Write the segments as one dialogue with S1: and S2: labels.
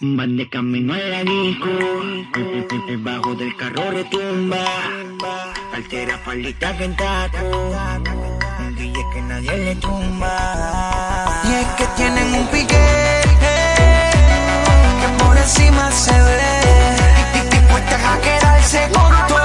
S1: Van de camino al disco, debajo del carro retumba, altera palita que un DJ que nadie le tumba.
S2: Y es que tienen un pique que por encima se ve, y, y, y
S3: a
S2: quedarse
S3: corto.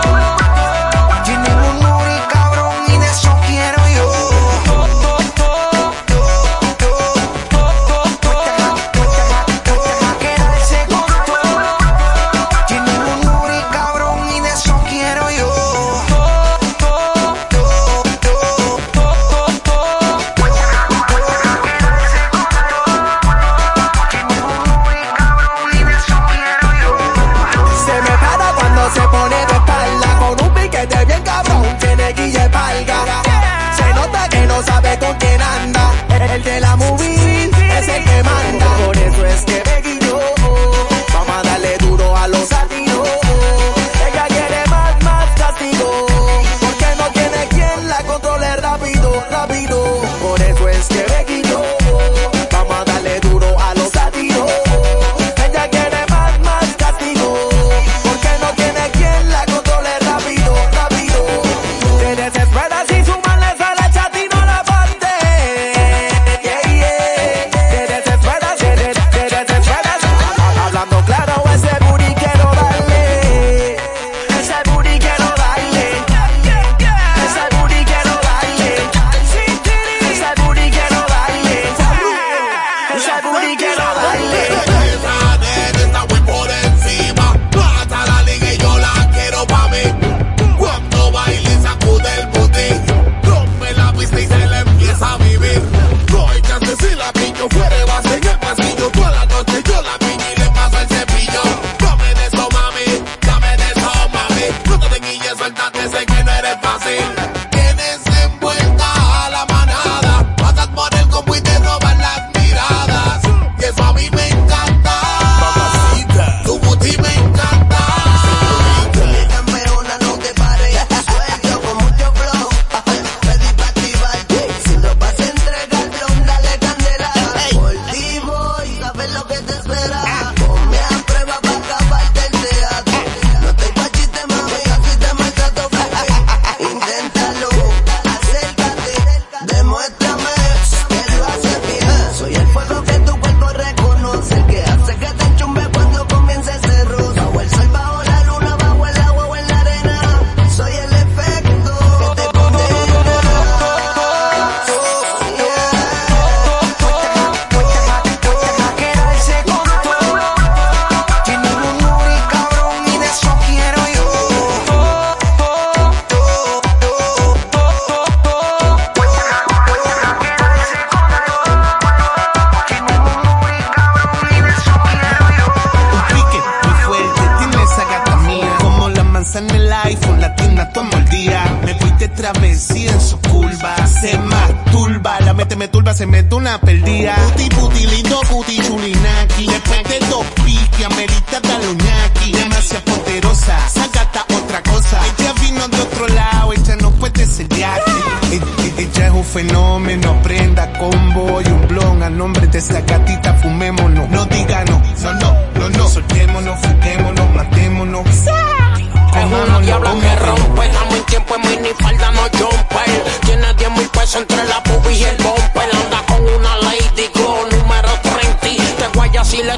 S3: la vencida en su curva. Se masturba, la mete me turba, se mete una perdida. Puti puti lindo, puti chulinaki. Después de dos piques, amerita taluñaki. Demasiado poderosa, sacata otra cosa. Ella vino de otro lado, ella no puede ser e, e, Ella es un fenómeno, prenda combo y un blon a nombre de esa gatita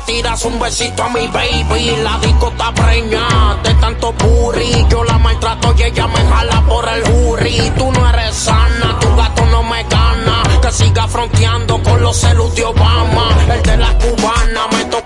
S4: tiras un besito a mi baby. La disco está preña de tanto puri. Yo la maltrato y ella me jala por el jury. Tú no eres sana, tu gato no me gana. Que siga fronteando con los celus de Obama. El de las cubanas me
S1: toca